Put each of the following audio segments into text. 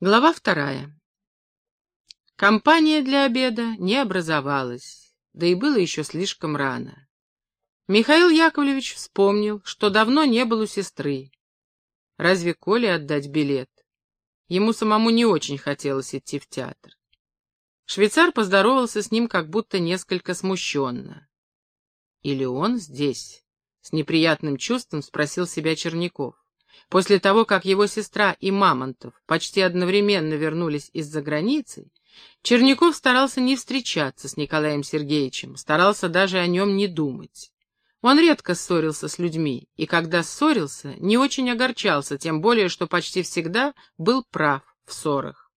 Глава вторая. Компания для обеда не образовалась, да и было еще слишком рано. Михаил Яковлевич вспомнил, что давно не был у сестры. Разве Коле отдать билет? Ему самому не очень хотелось идти в театр. Швейцар поздоровался с ним как будто несколько смущенно. «Или он здесь?» — с неприятным чувством спросил себя Черняков. После того, как его сестра и Мамонтов почти одновременно вернулись из-за границы, Черняков старался не встречаться с Николаем Сергеевичем, старался даже о нем не думать. Он редко ссорился с людьми, и когда ссорился, не очень огорчался, тем более, что почти всегда был прав в ссорах.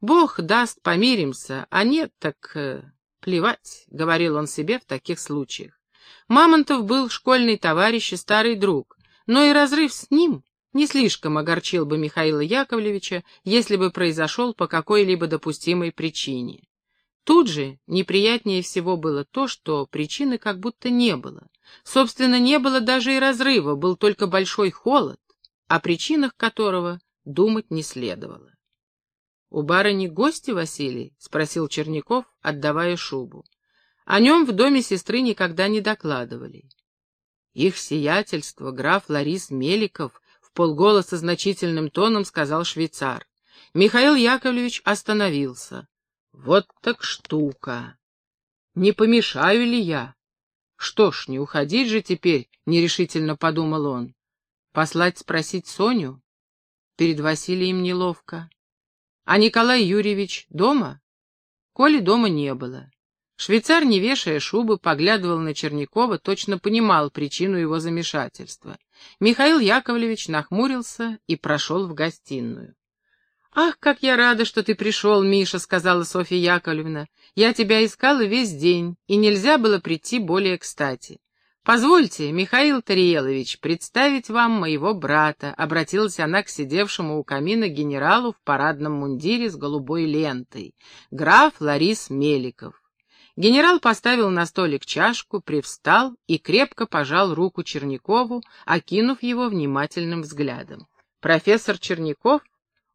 «Бог даст, помиримся, а нет, так э, плевать», — говорил он себе в таких случаях. Мамонтов был школьный товарищ и старый друг, но и разрыв с ним не слишком огорчил бы Михаила Яковлевича, если бы произошел по какой-либо допустимой причине. Тут же неприятнее всего было то, что причины как будто не было. Собственно, не было даже и разрыва, был только большой холод, о причинах которого думать не следовало. — У барыни гости, Василий? — спросил Черняков, отдавая шубу. О нем в доме сестры никогда не докладывали. Их сиятельство, граф Ларис Меликов, полголоса значительным тоном сказал швейцар. Михаил Яковлевич остановился. Вот так штука. Не помешаю ли я? Что ж, не уходить же теперь, нерешительно подумал он. Послать спросить Соню? Перед Василием неловко. А Николай Юрьевич дома? Коли дома не было. Швейцар, не вешая шубы, поглядывал на Чернякова, точно понимал причину его замешательства. Михаил Яковлевич нахмурился и прошел в гостиную. «Ах, как я рада, что ты пришел, Миша», — сказала Софья Яковлевна. «Я тебя искала весь день, и нельзя было прийти более кстати. Позвольте, Михаил Тариелович, представить вам моего брата», — обратилась она к сидевшему у камина генералу в парадном мундире с голубой лентой. «Граф Ларис Меликов». Генерал поставил на столик чашку, привстал и крепко пожал руку Чернякову, окинув его внимательным взглядом. «Профессор Черняков?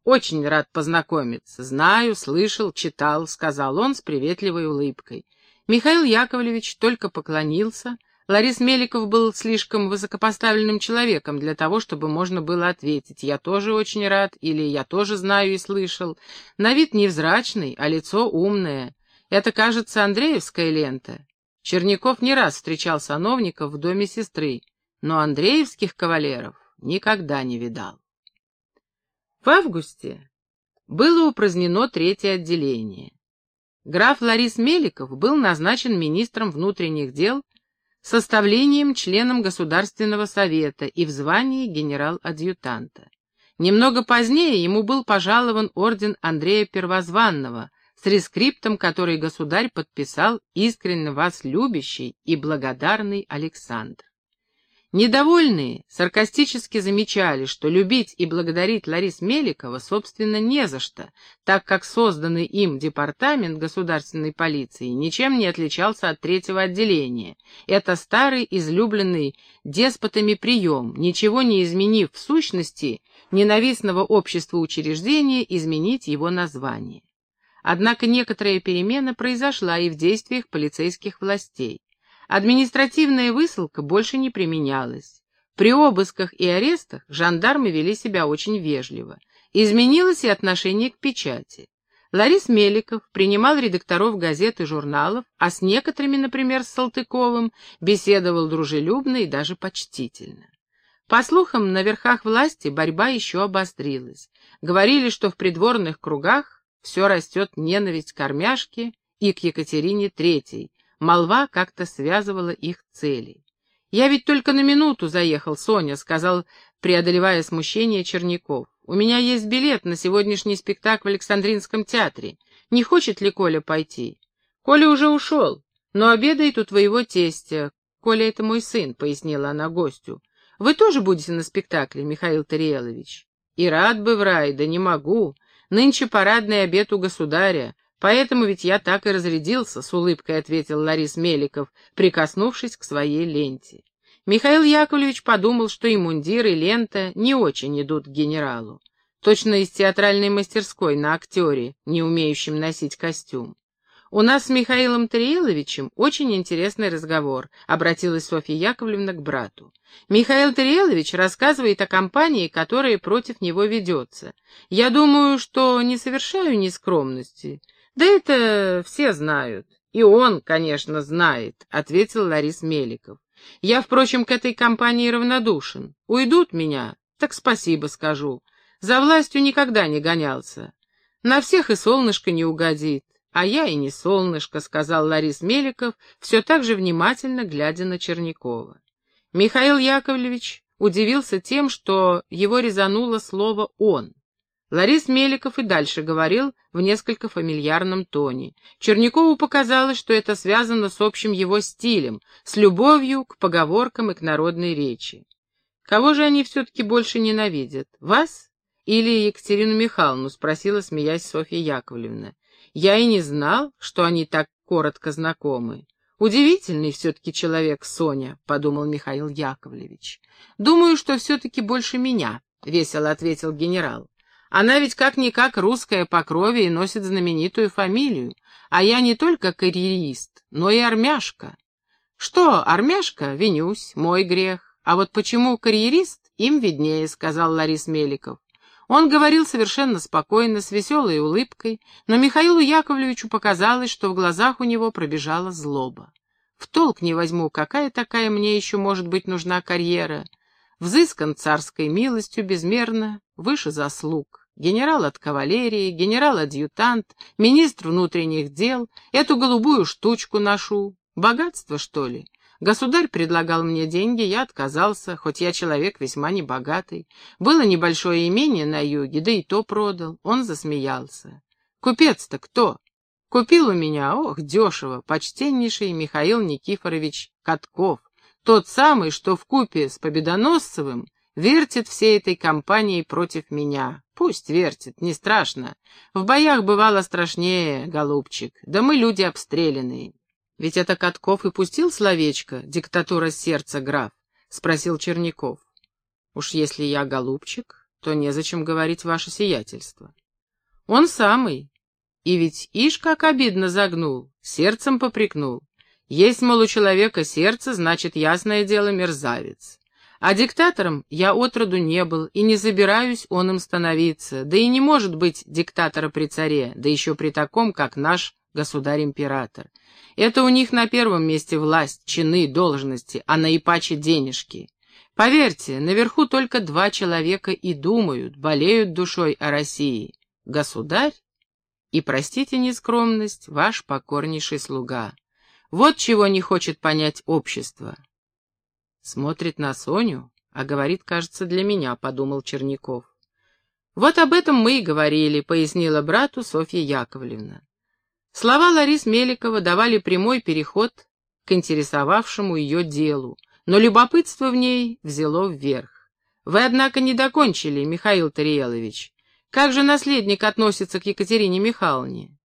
Очень рад познакомиться. Знаю, слышал, читал», — сказал он с приветливой улыбкой. Михаил Яковлевич только поклонился. Ларис Меликов был слишком высокопоставленным человеком для того, чтобы можно было ответить «я тоже очень рад» или «я тоже знаю и слышал». На вид невзрачный, а лицо умное — это, кажется, Андреевская лента. Черняков не раз встречал сановников в доме сестры, но андреевских кавалеров никогда не видал. В августе было упразднено третье отделение. Граф Ларис Меликов был назначен министром внутренних дел составлением членом Государственного совета и в звании генерал-адъютанта. Немного позднее ему был пожалован орден Андрея Первозванного, с рескриптом, который государь подписал искренне вас любящий и благодарный Александр. Недовольные саркастически замечали, что любить и благодарить Ларис Меликова, собственно, не за что, так как созданный им департамент государственной полиции ничем не отличался от третьего отделения. Это старый, излюбленный деспотами прием, ничего не изменив в сущности ненавистного общества учреждения, изменить его название. Однако некоторая перемена произошла и в действиях полицейских властей. Административная высылка больше не применялась. При обысках и арестах жандармы вели себя очень вежливо. Изменилось и отношение к печати. Ларис Меликов принимал редакторов газет и журналов, а с некоторыми, например, с Салтыковым, беседовал дружелюбно и даже почтительно. По слухам, на верхах власти борьба еще обострилась. Говорили, что в придворных кругах все растет ненависть к армяшке и к Екатерине Третьей. Молва как-то связывала их цели. «Я ведь только на минуту заехал, Соня», — сказал, преодолевая смущение Черняков. «У меня есть билет на сегодняшний спектакль в Александринском театре. Не хочет ли Коля пойти?» «Коля уже ушел, но обедает у твоего тестя. Коля — это мой сын», — пояснила она гостю. «Вы тоже будете на спектакле, Михаил Тариелович?» «И рад бы в рай, да не могу. Нынче парадный обед у государя, поэтому ведь я так и разрядился, — с улыбкой ответил Ларис Меликов, прикоснувшись к своей ленте. Михаил Яковлевич подумал, что и мундир, и лента не очень идут к генералу. точно из театральной мастерской на актере, не умеющем носить костюм. «У нас с Михаилом Тариеловичем очень интересный разговор», — обратилась Софья Яковлевна к брату. «Михаил Тариелович рассказывает о кампании, которая против него ведется. Я думаю, что не совершаю нескромности. Да это все знают. И он, конечно, знает», — ответил Ларис Меликов. «Я, впрочем, к этой кампании равнодушен. Уйдут меня, так спасибо скажу. За властью никогда не гонялся. На всех и солнышко не угодит. «А я и не солнышко», — сказал Ларис Меликов, все так же внимательно глядя на Чернякова. Михаил Яковлевич удивился тем, что его резануло слово «он». Ларис Меликов и дальше говорил в несколько фамильярном тоне. Чернякову показалось, что это связано с общим его стилем, с любовью к поговоркам и к народной речи. «Кого же они все-таки больше ненавидят, вас или Екатерину Михайловну?» — спросила, смеясь Софья Яковлевна. Я и не знал, что они так коротко знакомы. Удивительный все-таки человек Соня, — подумал Михаил Яковлевич. Думаю, что все-таки больше меня, — весело ответил генерал. Она ведь как-никак русская по крови и носит знаменитую фамилию, а я не только карьерист, но и армяшка. Что, армяшка, винюсь, мой грех. А вот почему карьерист, им виднее, — сказал Ларис Меликов. Он говорил совершенно спокойно, с веселой улыбкой, но Михаилу Яковлевичу показалось, что в глазах у него пробежала злоба. В толк не возьму, какая такая мне еще может быть нужна карьера. Взыскан царской милостью безмерно, выше заслуг. Генерал от кавалерии, генерал-адъютант, министр внутренних дел, эту голубую штучку ношу. Богатство, что ли? Государь предлагал мне деньги, я отказался, хоть я человек весьма небогатый. Было небольшое имение на юге, да и то продал. Он засмеялся. Купец-то кто? Купил у меня, ох, дешево, почтеннейший Михаил Никифорович Катков. Тот самый, что в купе с Победоносцевым вертит всей этой компанией против меня. Пусть вертит, не страшно. В боях бывало страшнее, голубчик. Да мы люди обстрелянные. Ведь это Катков и пустил словечко «диктатура сердца, граф», — спросил Черняков. Уж если я голубчик, то незачем говорить ваше сиятельство. Он самый. И ведь ишь как обидно загнул, сердцем попрекнул. Есть, мол, у человека сердце, значит, ясное дело, мерзавец. А диктатором я отроду не был и не забираюсь он им становиться, да и не может быть диктатора при царе, да еще при таком, как наш государь-император. Это у них на первом месте власть, чины, должности, а на ипаче денежки. Поверьте, наверху только два человека и думают, болеют душой о России. Государь и, простите нескромность, ваш покорнейший слуга. Вот чего не хочет понять общество. Смотрит на Соню, а говорит, кажется, для меня, подумал Черняков. Вот об этом мы и говорили, пояснила брату Софья Яковлевна. Слова Ларис Меликова давали прямой переход к интересовавшему ее делу, но любопытство в ней взяло вверх. Вы, однако, не докончили, Михаил Тариелович. Как же наследник относится к Екатерине Михайловне?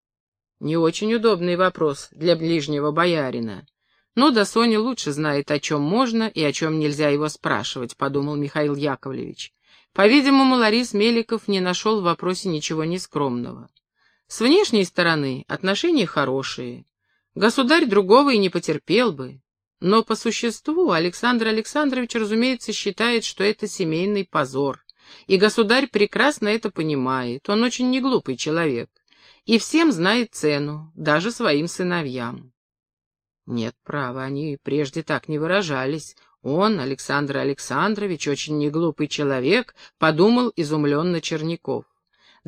Не очень удобный вопрос для ближнего боярина. Но да Соня лучше знает, о чем можно и о чем нельзя его спрашивать, подумал Михаил Яковлевич. По-видимому, Ларис Меликов не нашел в вопросе ничего нескромного. С внешней стороны отношения хорошие. Государь другого и не потерпел бы. Но по существу Александр Александрович, разумеется, считает, что это семейный позор. И государь прекрасно это понимает. Он очень неглупый человек. И всем знает цену, даже своим сыновьям. Нет, право, они прежде так не выражались. Он, Александр Александрович, очень неглупый человек, подумал изумленно Черняков.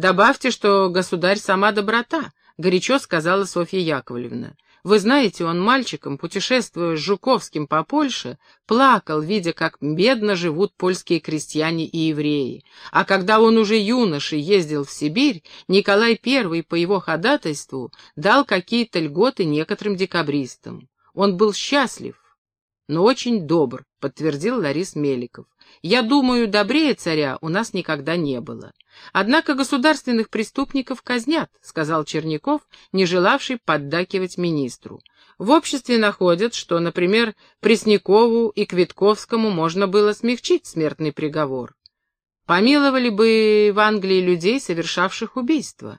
«Добавьте, что государь сама доброта», — горячо сказала Софья Яковлевна. «Вы знаете, он мальчиком, путешествуя с Жуковским по Польше, плакал, видя, как бедно живут польские крестьяне и евреи. А когда он уже юношей ездил в Сибирь, Николай I по его ходатайству дал какие-то льготы некоторым декабристам. Он был счастлив, но очень добр», — подтвердил Ларис Меликов. «Я думаю, добрее царя у нас никогда не было». Однако государственных преступников казнят, сказал Черняков, не желавший поддакивать министру. В обществе находят, что, например, Преснякову и Квитковскому можно было смягчить смертный приговор. Помиловали бы в Англии людей, совершавших убийство.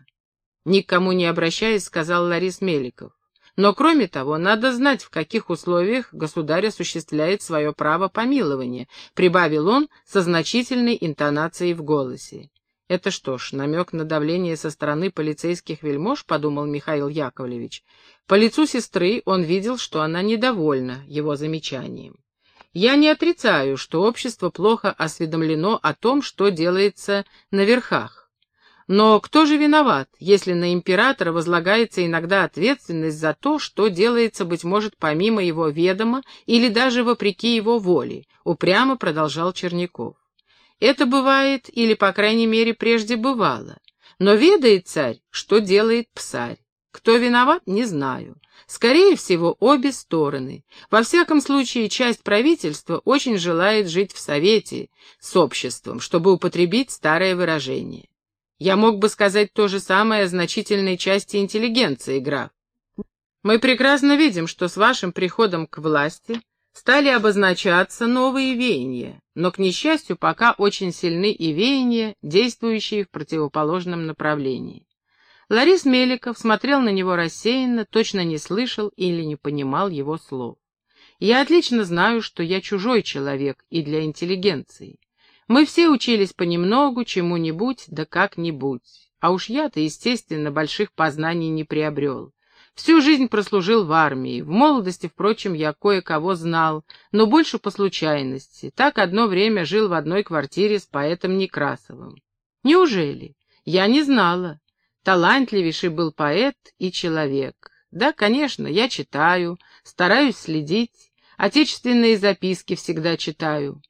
Никому не обращаясь, сказал Ларис Меликов. Но, кроме того, надо знать, в каких условиях государь осуществляет свое право помилования, прибавил он со значительной интонацией в голосе. Это что ж, намек на давление со стороны полицейских вельмож, подумал Михаил Яковлевич. По лицу сестры он видел, что она недовольна его замечанием. Я не отрицаю, что общество плохо осведомлено о том, что делается на верхах. Но кто же виноват, если на императора возлагается иногда ответственность за то, что делается, быть может, помимо его ведома или даже вопреки его воле, упрямо продолжал Черняков. Это бывает, или, по крайней мере, прежде бывало. Но ведает царь, что делает псарь. Кто виноват, не знаю. Скорее всего, обе стороны. Во всяком случае, часть правительства очень желает жить в совете с обществом, чтобы употребить старое выражение. Я мог бы сказать то же самое о значительной части интеллигенции, граф. Мы прекрасно видим, что с вашим приходом к власти стали обозначаться новые веяния, но, к несчастью, пока очень сильны и веяния, действующие в противоположном направлении. Ларис Меликов смотрел на него рассеянно, точно не слышал или не понимал его слов. Я отлично знаю, что я чужой человек и для интеллигенции. Мы все учились понемногу, чему-нибудь, да как-нибудь. А уж я-то, естественно, больших познаний не приобрел. Всю жизнь прослужил в армии. В молодости, впрочем, я кое-кого знал, но больше по случайности. Так одно время жил в одной квартире с поэтом Некрасовым. Неужели? Я не знала. Талантливейший был поэт и человек. Да, конечно, я читаю, стараюсь следить, отечественные записки всегда читаю.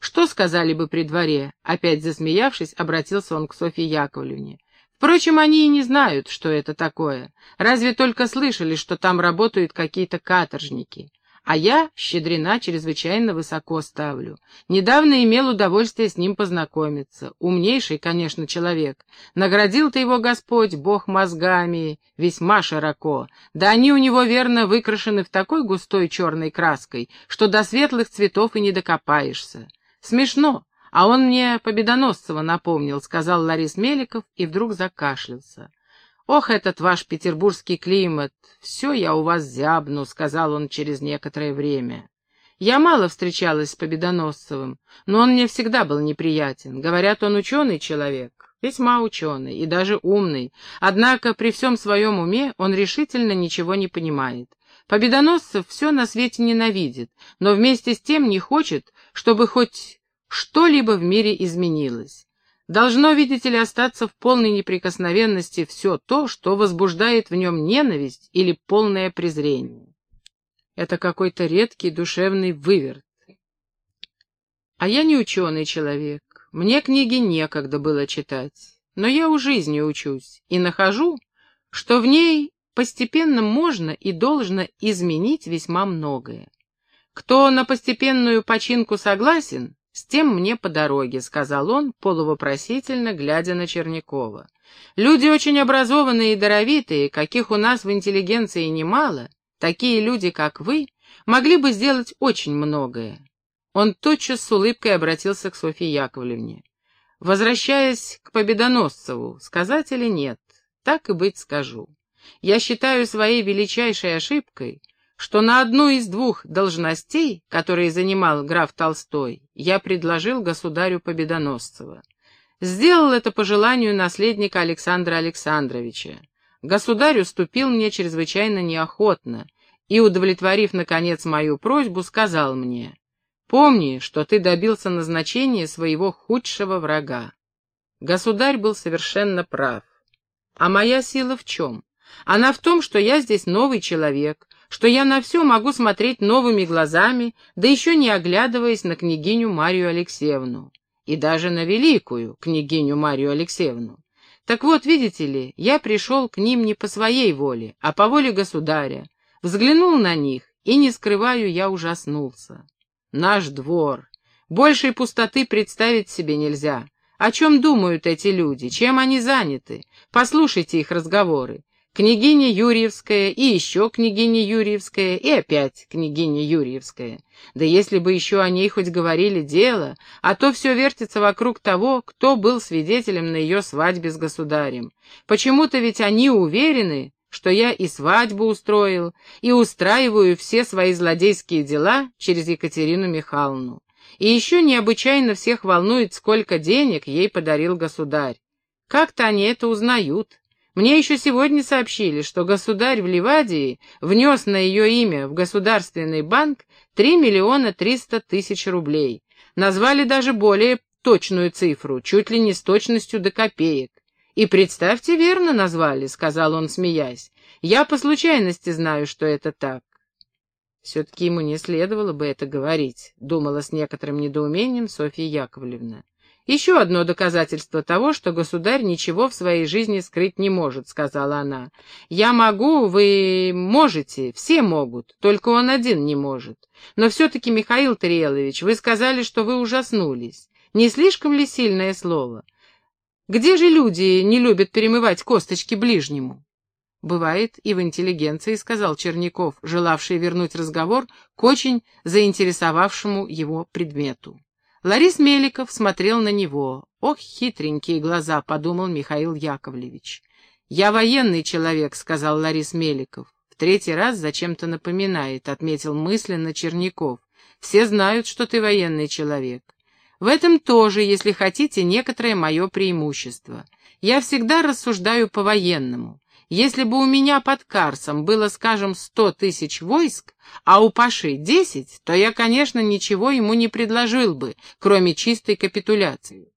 Что сказали бы при дворе? Опять засмеявшись, обратился он к Софье Яковлевне. Впрочем, они и не знают, что это такое. Разве только слышали, что там работают какие-то каторжники. А я щедрена чрезвычайно высоко ставлю. Недавно имел удовольствие с ним познакомиться. Умнейший, конечно, человек. Наградил ты его Господь, Бог мозгами, весьма широко. Да они у него, верно, выкрашены в такой густой черной краской, что до светлых цветов и не докопаешься. Смешно, а он мне Победоносцева напомнил, сказал Ларис Меликов и вдруг закашлялся. «Ох, этот ваш петербургский климат! Все я у вас зябну», — сказал он через некоторое время. Я мало встречалась с Победоносцевым, но он мне всегда был неприятен. Говорят, он ученый человек, весьма ученый и даже умный, однако при всем своем уме он решительно ничего не понимает. Победоносцев все на свете ненавидит, но вместе с тем не хочет, чтобы хоть что-либо в мире изменилось. Должно, видите ли, остаться в полной неприкосновенности все то, что возбуждает в нем ненависть или полное презрение. Это какой-то редкий душевный выверт. А я не ученый человек, мне книги некогда было читать, но я у жизни учусь и нахожу, что в ней постепенно можно и должно изменить весьма многое. Кто на постепенную починку согласен, «С тем мне по дороге», — сказал он, полувопросительно, глядя на Чернякова. «Люди очень образованные и даровитые, каких у нас в интеллигенции немало, такие люди, как вы, могли бы сделать очень многое». Он тотчас с улыбкой обратился к Софье Яковлевне. «Возвращаясь к Победоносцеву, сказать или нет, так и быть скажу. Я считаю своей величайшей ошибкой, что на одну из двух должностей, которые занимал граф Толстой, я предложил государю Победоносцева. Сделал это по желанию наследника Александра Александровича. Государь уступил мне чрезвычайно неохотно и, удовлетворив, наконец, мою просьбу, сказал мне, «Помни, что ты добился назначения своего худшего врага». Государь был совершенно прав. А моя сила в чем? Она в том, что я здесь новый человек, что я на все могу смотреть новыми глазами, да еще не оглядываясь на княгиню Марию Алексеевну. И даже на великую княгиню Марию Алексеевну. Так вот, видите ли, я пришел к ним не по своей воле, а по воле государя. Взглянул на них, и, не скрываю, я ужаснулся. Наш двор. Большей пустоты представить себе нельзя. О чем думают эти люди? Чем они заняты? Послушайте их разговоры. Княгиня Юрьевская, и еще княгиня Юрьевская, и опять княгиня Юрьевская. Да если бы еще о ней хоть говорили дело, а то все вертится вокруг того, кто был свидетелем на ее свадьбе с государем. Почему-то ведь они уверены, что я и свадьбу устроил, и устраиваю все свои злодейские дела через Екатерину Михайловну. И еще необычайно всех волнует, сколько денег ей подарил государь. Как-то они это узнают. Мне еще сегодня сообщили, что государь в Ливадии внес на ее имя в Государственный банк 3 миллиона 300 тысяч рублей. Назвали даже более точную цифру, чуть ли не с точностью до копеек. «И представьте, верно назвали», — сказал он, смеясь. «Я по случайности знаю, что это так». «Все-таки ему не следовало бы это говорить», — думала с некоторым недоумением Софья Яковлевна. «Еще одно доказательство того, что государь ничего в своей жизни скрыть не может», — сказала она. «Я могу, вы можете, все могут, только он один не может. Но все-таки, Михаил Тарелович, вы сказали, что вы ужаснулись. Не слишком ли сильное слово? Где же люди не любят перемывать косточки ближнему?» «Бывает и в интеллигенции», — сказал Черняков, желавший вернуть разговор к очень заинтересовавшему его предмету. Ларис Меликов смотрел на него. «Ох, хитренькие глаза», — подумал Михаил Яковлевич. «Я военный человек», — сказал Ларис Меликов. «В третий раз зачем-то напоминает», — отметил мысленно Черняков. «Все знают, что ты военный человек. В этом тоже, если хотите, некоторое мое преимущество. Я всегда рассуждаю по-военному. Если бы у меня под Карсом было, скажем, сто тысяч войск, а у Паши десять, то я, конечно, ничего ему не предложил бы, кроме чистой капитуляции.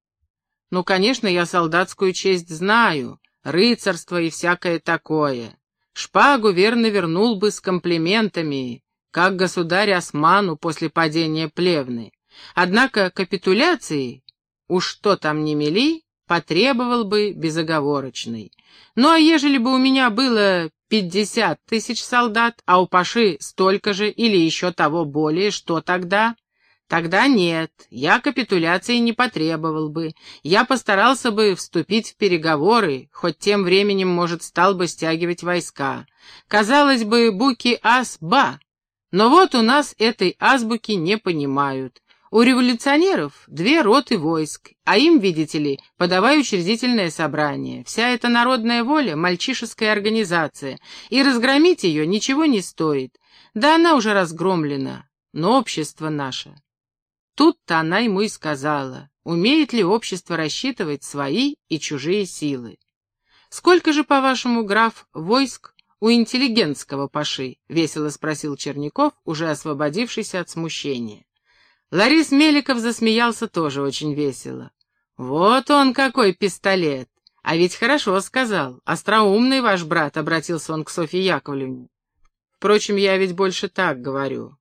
Ну, конечно, я солдатскую честь знаю, рыцарство и всякое такое. Шпагу верно вернул бы с комплиментами, как государь Осману после падения Плевны. Однако капитуляции, уж что там не мели, потребовал бы безоговорочной. Ну а ежели бы у меня было пятьдесят тысяч солдат, а у Паши столько же или еще того более, что тогда? Тогда нет, я капитуляции не потребовал бы. Я постарался бы вступить в переговоры, хоть тем временем, может, стал бы стягивать войска. Казалось бы, буки ас-ба. Но вот у нас этой азбуки не понимают. У революционеров две роты войск, а им, видите ли, подавай учредительное собрание. Вся эта народная воля — мальчишеская организация, и разгромить ее ничего не стоит. Да она уже разгромлена, но общество наше. Тут-то она ему и сказала, умеет ли общество рассчитывать свои и чужие силы. «Сколько же, по-вашему, граф, войск у интеллигентского паши?» — весело спросил Черняков, уже освободившийся от смущения. Ларис Меликов засмеялся тоже очень весело. «Вот он какой пистолет! А ведь хорошо сказал. Остроумный ваш брат», — обратился он к Софье Яковлевне. «Впрочем, я ведь больше так говорю.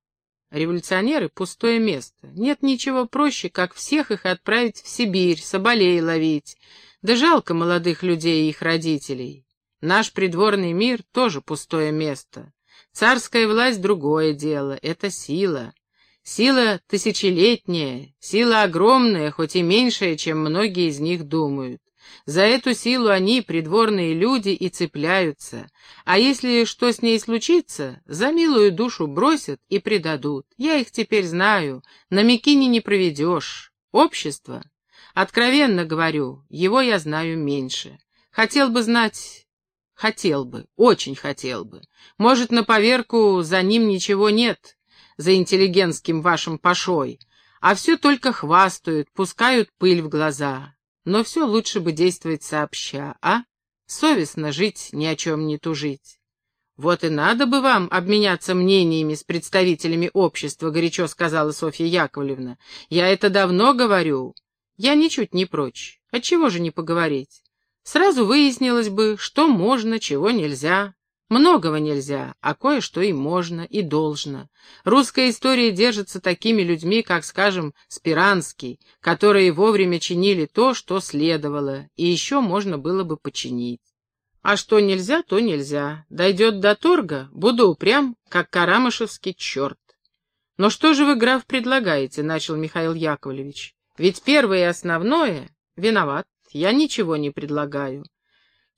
Революционеры — пустое место. Нет ничего проще, как всех их отправить в Сибирь, соболей ловить. Да жалко молодых людей и их родителей. Наш придворный мир — тоже пустое место. Царская власть — другое дело, это сила. Сила тысячелетняя, сила огромная, хоть и меньшая, чем многие из них думают. За эту силу они, придворные люди, и цепляются. А если что с ней случится, за милую душу бросят и предадут. Я их теперь знаю, на Микине не проведешь. Общество? Откровенно говорю, его я знаю меньше. Хотел бы знать... Хотел бы, очень хотел бы. Может, на поверку за ним ничего нет, за интеллигентским вашим пашой, а все только хвастают, пускают пыль в глаза. Но все лучше бы действовать сообща, а? Совестно жить, ни о чем не тужить. «Вот и надо бы вам обменяться мнениями с представителями общества», — горячо сказала Софья Яковлевна. «Я это давно говорю. Я ничуть не прочь. Отчего же не поговорить? Сразу выяснилось бы, что можно, чего нельзя. Многого нельзя, а кое-что и можно, и должно. Русская история держится такими людьми, как, скажем, Спиранский, которые вовремя чинили то, что следовало, и еще можно было бы починить. А что нельзя, то нельзя. Дойдет до торга, буду упрям, как карамышевский черт. «Но что же вы, граф, предлагаете?» — начал Михаил Яковлевич. «Ведь первое и основное... Виноват, я ничего не предлагаю.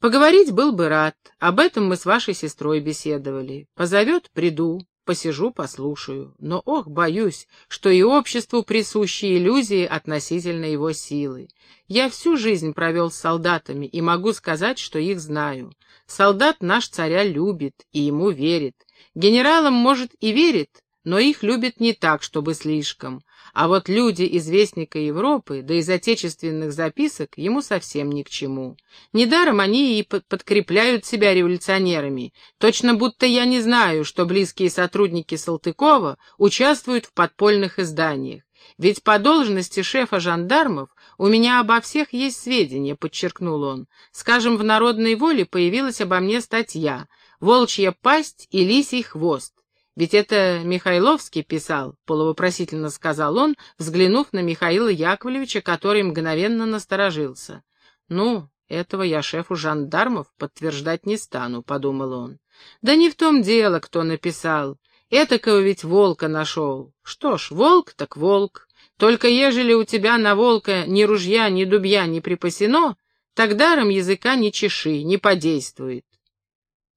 Поговорить был бы рад, об этом мы с вашей сестрой беседовали. Позовет — приду, посижу, послушаю. Но, ох, боюсь, что и обществу присущи иллюзии относительно его силы. Я всю жизнь провел с солдатами и могу сказать, что их знаю. Солдат наш царя любит и ему верит. Генералам, может, и верит, но их любят не так, чтобы слишком. А вот люди из Вестника Европы, да из отечественных записок, ему совсем ни к чему. Недаром они и подкрепляют себя революционерами. Точно будто я не знаю, что близкие сотрудники Салтыкова участвуют в подпольных изданиях. Ведь по должности шефа жандармов у меня обо всех есть сведения, подчеркнул он. Скажем, в «Народной воле» появилась обо мне статья «Волчья пасть и лисий хвост». Ведь это Михайловский писал, полувопросительно сказал он, взглянув на Михаила Яковлевича, который мгновенно насторожился. Ну, этого я шефу жандармов подтверждать не стану, подумал он. Да не в том дело, кто написал. Этакого ведь волка нашел. Что ж, волк так волк. Только ежели у тебя на волка ни ружья, ни дубья не припасено, так даром языка не чеши, не подействует.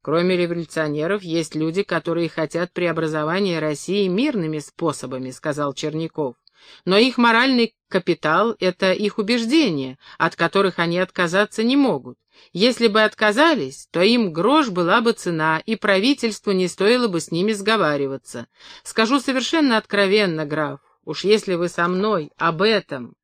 Кроме революционеров, есть люди, которые хотят преобразования России мирными способами, сказал Черняков. Но их моральный капитал — это их убеждения, от которых они отказаться не могут. Если бы отказались, то им грош была бы цена, и правительству не стоило бы с ними сговариваться. Скажу совершенно откровенно, граф, уж если вы со мной об этом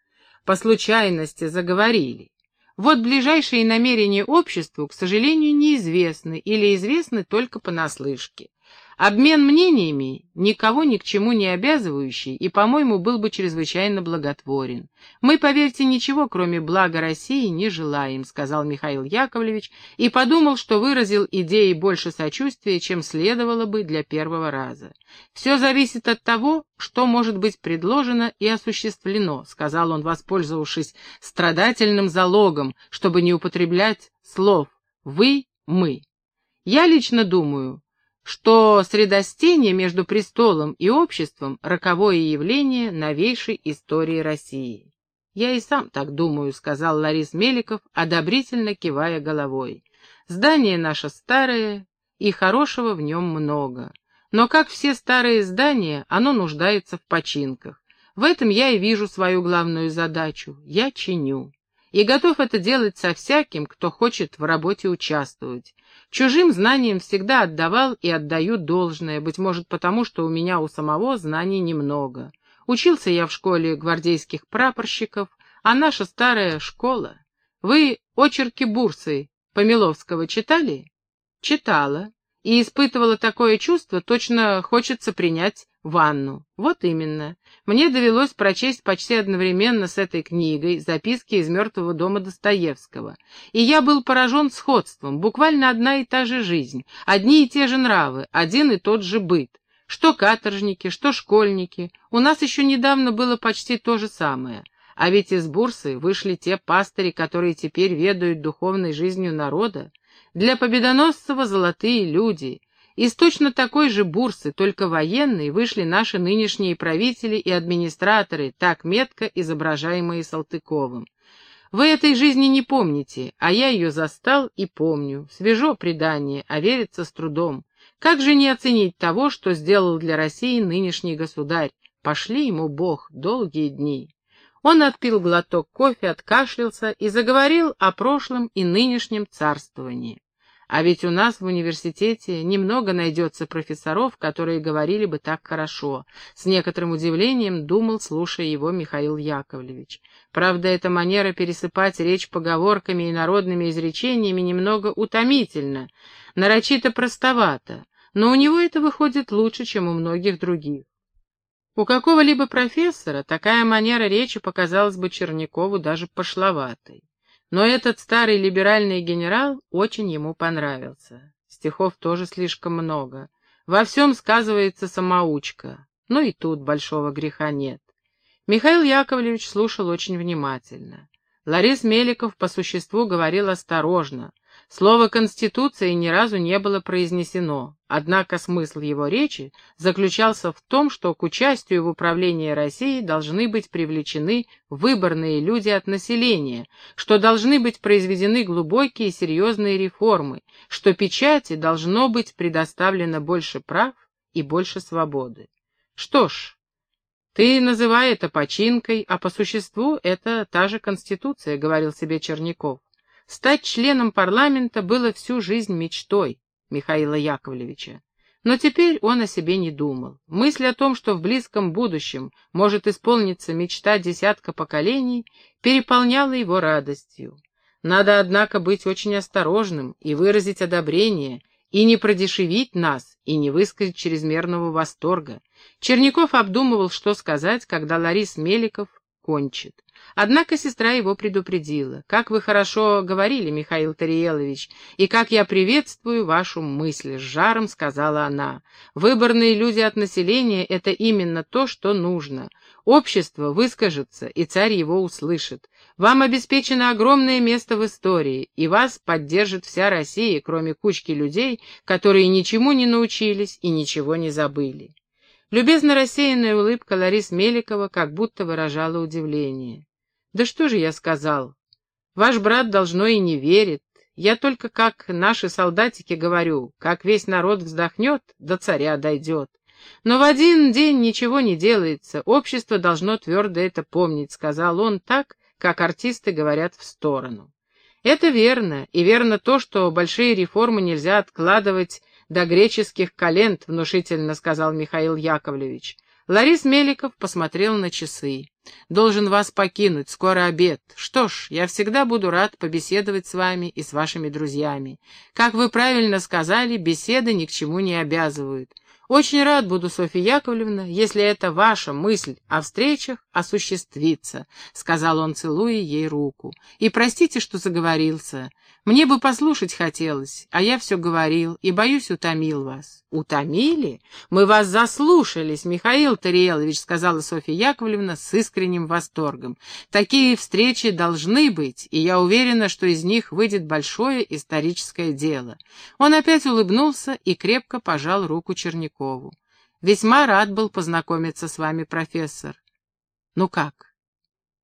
по случайности заговорили, вот ближайшие намерения обществу, к сожалению, неизвестны или известны только понаслышке. Обмен мнениями, никого ни к чему не обязывающий, и, по-моему, был бы чрезвычайно благотворен. Мы, поверьте, ничего, кроме блага России, не желаем, сказал Михаил Яковлевич, и подумал, что выразил идеи больше сочувствия, чем следовало бы для первого раза. Все зависит от того, что может быть предложено и осуществлено, сказал он, воспользовавшись страдательным залогом, чтобы не употреблять слов «вы», «мы». Я лично думаю, что средостение между престолом и обществом — роковое явление новейшей истории России. «Я и сам так думаю», — сказал Ларис Меликов, одобрительно кивая головой. «Здание наше старое, и хорошего в нем много. Но, как все старые здания, оно нуждается в починках. В этом я и вижу свою главную задачу — я чиню. И готов это делать со всяким, кто хочет в работе участвовать. Чужим знаниям всегда отдавал и отдаю должное, быть может потому, что у меня у самого знаний немного. Учился я в школе гвардейских прапорщиков, а наша старая школа... Вы очерки Бурсы Помиловского читали? Читала. И испытывала такое чувство, точно хочется принять ванну. Вот именно. Мне довелось прочесть почти одновременно с этой книгой записки из «Мертвого дома» Достоевского. И я был поражен сходством, буквально одна и та же жизнь, одни и те же нравы, один и тот же быт. Что каторжники, что школьники. У нас еще недавно было почти то же самое. А ведь из Бурсы вышли те пастыри, которые теперь ведают духовной жизнью народа. Для Победоносцева золотые люди — из точно такой же бурсы, только военной, вышли наши нынешние правители и администраторы, так метко изображаемые Салтыковым. Вы этой жизни не помните, а я ее застал и помню. Свежо предание, а верится с трудом. Как же не оценить того, что сделал для России нынешний государь? Пошли ему Бог долгие дни. Он отпил глоток кофе, откашлялся и заговорил о прошлом и нынешнем царствовании. А ведь у нас в университете немного найдется профессоров, которые говорили бы так хорошо. С некоторым удивлением думал, слушая его Михаил Яковлевич. Правда, эта манера пересыпать речь поговорками и народными изречениями немного утомительна, нарочито простовато, но у него это выходит лучше, чем у многих других. У какого-либо профессора такая манера речи показалась бы Чернякову даже пошловатой. Но этот старый либеральный генерал очень ему понравился. Стихов тоже слишком много. Во всем сказывается самоучка. Но и тут большого греха нет. Михаил Яковлевич слушал очень внимательно. Ларис Меликов по существу говорил осторожно, Слово «конституция» ни разу не было произнесено, однако смысл его речи заключался в том, что к участию в управлении Россией должны быть привлечены выборные люди от населения, что должны быть произведены глубокие и серьезные реформы, что печати должно быть предоставлено больше прав и больше свободы. Что ж, ты называй это починкой, а по существу это та же Конституция, — говорил себе Черняков. Стать членом парламента было всю жизнь мечтой Михаила Яковлевича. Но теперь он о себе не думал. Мысль о том, что в близком будущем может исполниться мечта десятка поколений, переполняла его радостью. Надо, однако, быть очень осторожным и выразить одобрение, и не продешевить нас, и не высказать чрезмерного восторга. Черняков обдумывал, что сказать, когда Ларис Меликов кончит. Однако сестра его предупредила. «Как вы хорошо говорили, Михаил Тариелович, и как я приветствую вашу мысль», — с жаром сказала она. «Выборные люди от населения — это именно то, что нужно. Общество выскажется, и царь его услышит. Вам обеспечено огромное место в истории, и вас поддержит вся Россия, кроме кучки людей, которые ничему не научились и ничего не забыли». Любезно рассеянная улыбка Ларис Меликова как будто выражала удивление. Да что же я сказал? Ваш брат должно и не верит. Я только как наши солдатики говорю, как весь народ вздохнет, до царя дойдет. Но в один день ничего не делается, общество должно твердо это помнить, сказал он так, как артисты говорят в сторону. Это верно, и верно то, что большие реформы нельзя откладывать до греческих календ, внушительно сказал Михаил Яковлевич. Ларис Меликов посмотрел на часы. «Должен вас покинуть, скоро обед. Что ж, я всегда буду рад побеседовать с вами и с вашими друзьями. Как вы правильно сказали, беседы ни к чему не обязывают. Очень рад буду, Софья Яковлевна, если это ваша мысль о встречах осуществится», — сказал он, целуя ей руку. «И простите, что заговорился. Мне бы послушать хотелось, а я все говорил и, боюсь, утомил вас». «Утомили? Мы вас заслушались, Михаил Тариелович», — сказала Софья Яковлевна с искренним восторгом. «Такие встречи должны быть, и я уверена, что из них выйдет большое историческое дело». Он опять улыбнулся и крепко пожал руку Чернякову. «Весьма рад был познакомиться с вами, профессор». «Ну как?»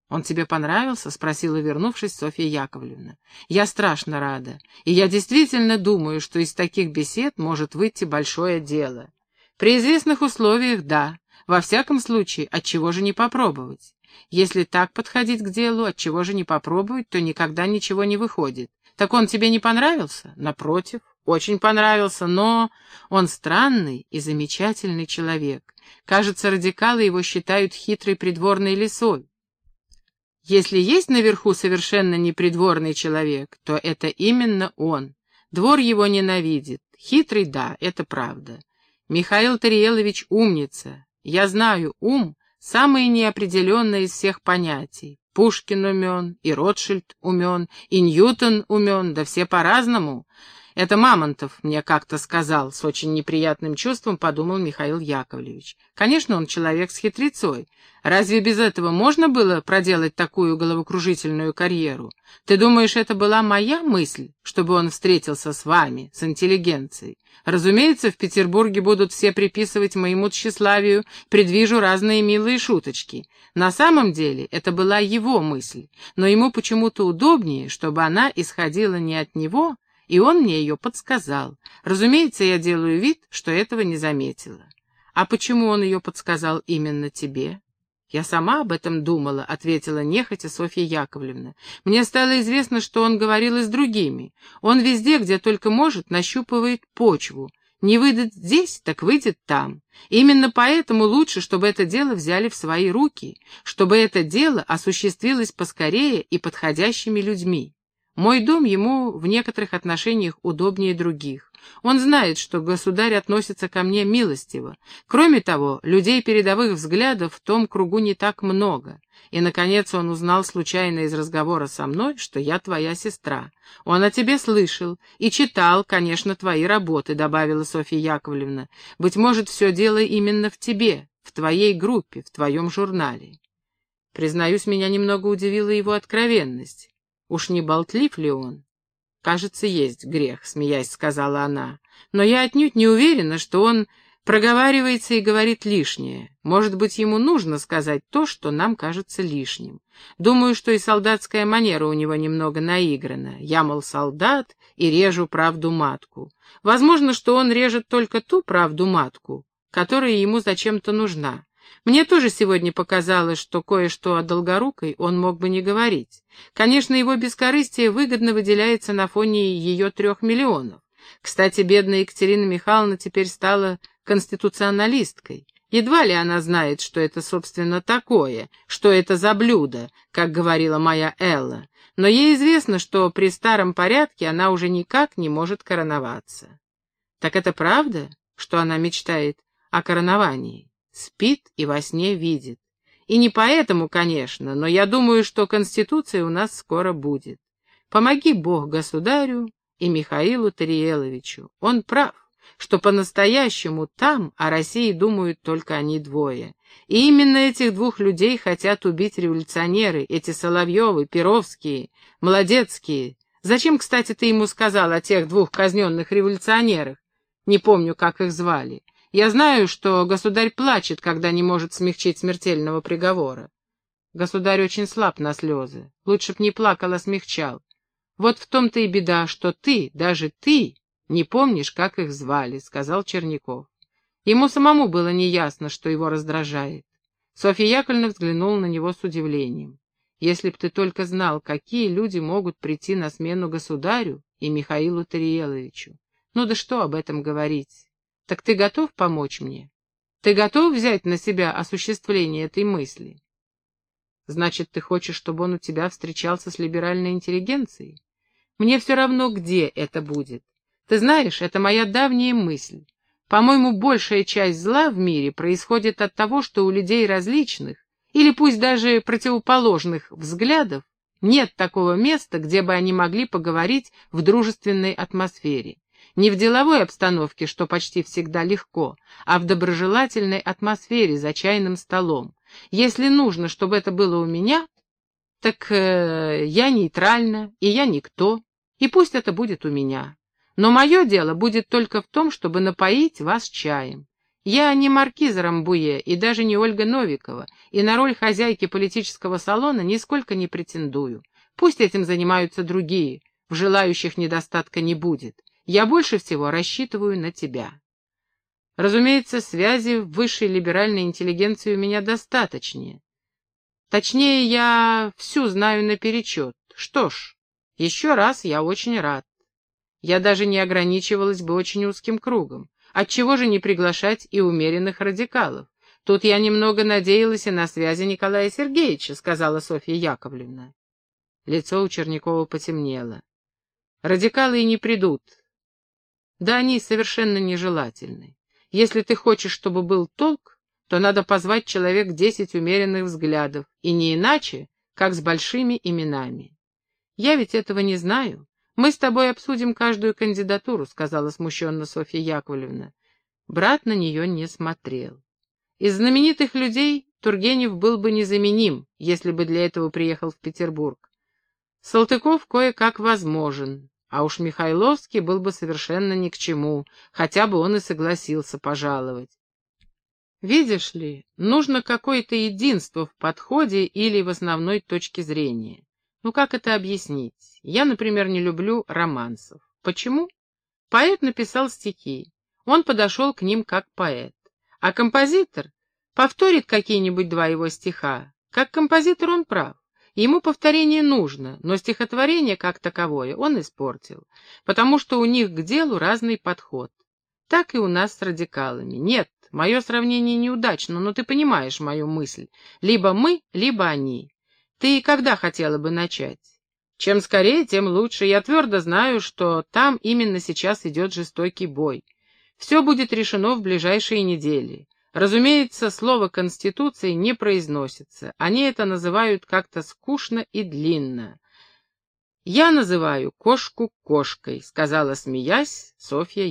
«Он тебе понравился?» — спросила, вернувшись, Софья Яковлевна. «Я страшно рада, и я действительно думаю, что из таких бесед может выйти большое дело. При известных условиях — да, во всяком случае, от чего же не попробовать? Если так подходить к делу, от чего же не попробовать, то никогда ничего не выходит. Так он тебе не понравился? Напротив, очень понравился, но он странный и замечательный человек. Кажется, радикалы его считают хитрой придворной лисой. Если есть наверху совершенно непридворный человек, то это именно он. Двор его ненавидит. Хитрый, да, это правда. Михаил Тариелович умница. Я знаю, ум — самое неопределенное из всех понятий. Пушкин умен, и Ротшильд умен, и Ньютон умен, да все по-разному. Это Мамонтов мне как-то сказал, с очень неприятным чувством подумал Михаил Яковлевич. Конечно, он человек с хитрецой. Разве без этого можно было проделать такую головокружительную карьеру? Ты думаешь, это была моя мысль, чтобы он встретился с вами, с интеллигенцией? Разумеется, в Петербурге будут все приписывать моему тщеславию, предвижу разные милые шуточки. На самом деле это была его мысль, но ему почему-то удобнее, чтобы она исходила не от него, и он мне ее подсказал. Разумеется, я делаю вид, что этого не заметила. А почему он ее подсказал именно тебе? «Я сама об этом думала», — ответила нехотя Софья Яковлевна. «Мне стало известно, что он говорил и с другими. Он везде, где только может, нащупывает почву. Не выйдет здесь, так выйдет там. Именно поэтому лучше, чтобы это дело взяли в свои руки, чтобы это дело осуществилось поскорее и подходящими людьми. Мой дом ему в некоторых отношениях удобнее других. Он знает, что государь относится ко мне милостиво. Кроме того, людей передовых взглядов в том кругу не так много. И, наконец, он узнал случайно из разговора со мной, что я твоя сестра. Он о тебе слышал и читал, конечно, твои работы, добавила Софья Яковлевна. Быть может, все дело именно в тебе, в твоей группе, в твоем журнале. Признаюсь, меня немного удивила его откровенность. Уж не болтлив ли он? кажется, есть грех», — смеясь сказала она. «Но я отнюдь не уверена, что он проговаривается и говорит лишнее. Может быть, ему нужно сказать то, что нам кажется лишним. Думаю, что и солдатская манера у него немного наиграна. Я, мол, солдат и режу правду матку. Возможно, что он режет только ту правду матку, которая ему зачем-то нужна. Мне тоже сегодня показалось, что кое-что о Долгорукой он мог бы не говорить. Конечно, его бескорыстие выгодно выделяется на фоне ее трех миллионов. Кстати, бедная Екатерина Михайловна теперь стала конституционалисткой. Едва ли она знает, что это, собственно, такое, что это за блюдо, как говорила моя Элла, но ей известно, что при старом порядке она уже никак не может короноваться. Так это правда, что она мечтает о короновании? Спит и во сне видит. И не поэтому, конечно, но я думаю, что Конституция у нас скоро будет. Помоги Бог государю и Михаилу Тариеловичу. Он прав что по-настоящему там о России думают только они двое. И именно этих двух людей хотят убить революционеры, эти Соловьевы, Перовские, Молодецкие. Зачем, кстати, ты ему сказал о тех двух казненных революционерах? Не помню, как их звали. Я знаю, что государь плачет, когда не может смягчить смертельного приговора. Государь очень слаб на слезы. Лучше б не плакал, а смягчал. Вот в том-то и беда, что ты, даже ты, «Не помнишь, как их звали», — сказал Черняков. Ему самому было неясно, что его раздражает. Софья Яковлевна взглянула на него с удивлением. «Если б ты только знал, какие люди могут прийти на смену государю и Михаилу Тариеловичу. Ну да что об этом говорить? Так ты готов помочь мне? Ты готов взять на себя осуществление этой мысли?» «Значит, ты хочешь, чтобы он у тебя встречался с либеральной интеллигенцией? Мне все равно, где это будет. Ты знаешь, это моя давняя мысль. По-моему, большая часть зла в мире происходит от того, что у людей различных, или пусть даже противоположных взглядов, нет такого места, где бы они могли поговорить в дружественной атмосфере. Не в деловой обстановке, что почти всегда легко, а в доброжелательной атмосфере за чайным столом. Если нужно, чтобы это было у меня, так э, я нейтральна, и я никто, и пусть это будет у меня. Но мое дело будет только в том, чтобы напоить вас чаем. Я не маркиза Рамбуе и даже не Ольга Новикова, и на роль хозяйки политического салона нисколько не претендую. Пусть этим занимаются другие, в желающих недостатка не будет. Я больше всего рассчитываю на тебя. Разумеется, связи в высшей либеральной интеллигенции у меня достаточнее. Точнее, я всю знаю наперечет. Что ж, еще раз я очень рад. Я даже не ограничивалась бы очень узким кругом. Отчего же не приглашать и умеренных радикалов? Тут я немного надеялась и на связи Николая Сергеевича, сказала Софья Яковлевна. Лицо у Чернякова потемнело. Радикалы и не придут. Да они совершенно нежелательны. Если ты хочешь, чтобы был толк, то надо позвать человек десять умеренных взглядов, и не иначе, как с большими именами. Я ведь этого не знаю. «Мы с тобой обсудим каждую кандидатуру», — сказала смущенно Софья Яковлевна. Брат на нее не смотрел. Из знаменитых людей Тургенев был бы незаменим, если бы для этого приехал в Петербург. Салтыков кое-как возможен, а уж Михайловский был бы совершенно ни к чему, хотя бы он и согласился пожаловать. Видишь ли, нужно какое-то единство в подходе или в основной точке зрения. Ну как это объяснить? Я, например, не люблю романсов. Почему? Поэт написал стихи. Он подошел к ним как поэт. А композитор повторит какие-нибудь два его стиха. Как композитор он прав. Ему повторение нужно, но стихотворение как таковое он испортил, потому что у них к делу разный подход. Так и у нас с радикалами. Нет, мое сравнение неудачно, но ты понимаешь мою мысль. Либо мы, либо они. Ты когда хотела бы начать? Чем скорее, тем лучше. Я твердо знаю, что там именно сейчас идет жестокий бой. Все будет решено в ближайшие недели. Разумеется, слово «конституции» не произносится. Они это называют как-то скучно и длинно. «Я называю кошку кошкой», — сказала, смеясь, Софья